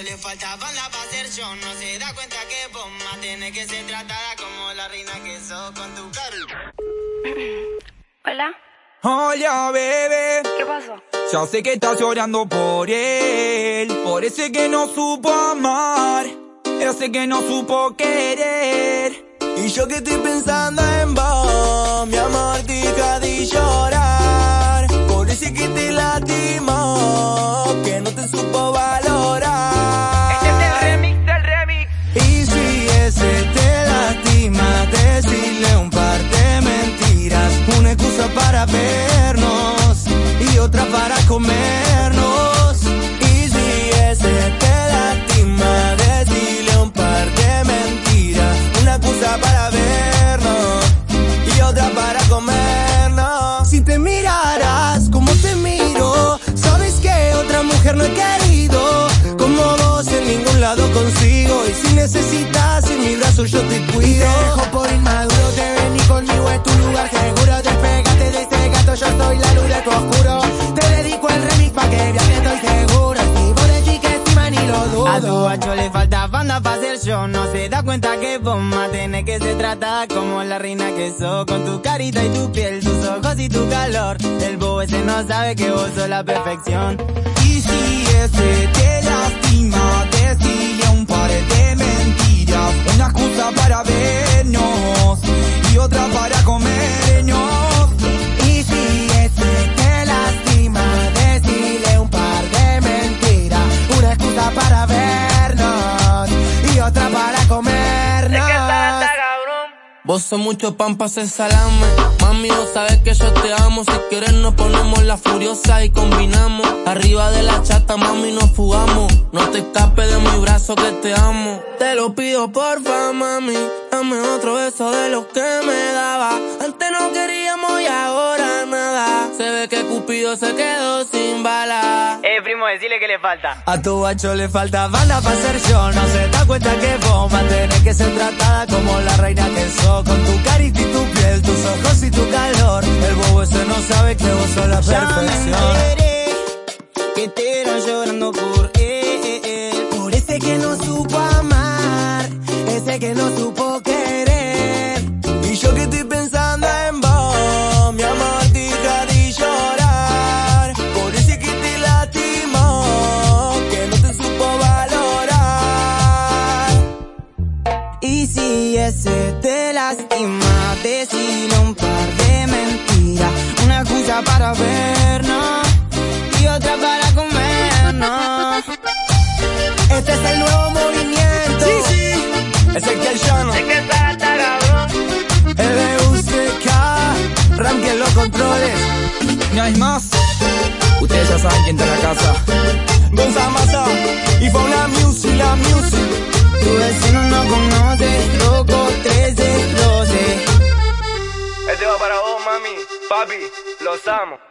guacho le falta banda para hacer show. No se da cuenta que vos más tenés que ser tratada como la reina que sos con tu cara. Hola, Hola, bebé. ¿qué pasó? Ya sé que estás llorando por él, por ese que no supo amar, ese que no supo querer. Y yo que estoy pensando en vos, mi amor, deja de llorar. Para vernos y otra para comernos. Y si ese te lastima, decirle un par de mentiras. Una excusa para vernos y otra para comernos. Si te miraras como te miro, sabes que otra mujer no he querido. Como vos en ningún lado consigo. Y si necesitas en mi brazo yo te cuido. Para hacer show. No se da cuenta que vos más tenés que ser tratada como la reina que sos. Con tu carita y tu piel, tus ojos y tu calor. El bobo ese no sabe que vos sos la perfección. Y si ese te lastima, decirle un par de mentiras. Una excusa para vernos y otra para comernos. Vos sos mucho pan pa' hacer salame. Mami, vos sabes que yo te amo. Si quieres nos ponemos la furiosa y combinamos. Arriba de la chata, mami, nos fugamos. No te escapes de mi brazo que te amo. Te lo pido porfa, mami. Dame otro beso de lo que me daba. Antes no nada. Se ve que Cupido se quedó sin bala. Eh, primo, decirle que le falta. A tu guacho le falta banda para ser yo. No se da cuenta que vos tener que ser tratada como la reina que sos. Con tu carita y tu piel, tus ojos y tu calor. El bobo ese no sabe que vos sos la Ya me perfección. Y si ese te lastima, decirle un par de mentiras. Una excusa para vernos y otra para comernos. Este es el nuevo movimiento. Sí, sí. Es el que el llano. que está. LUCK. Ram que los controles. No hay más. Ustedes ya saben quién está en la casa. Gonza Massa. Papi, los amo.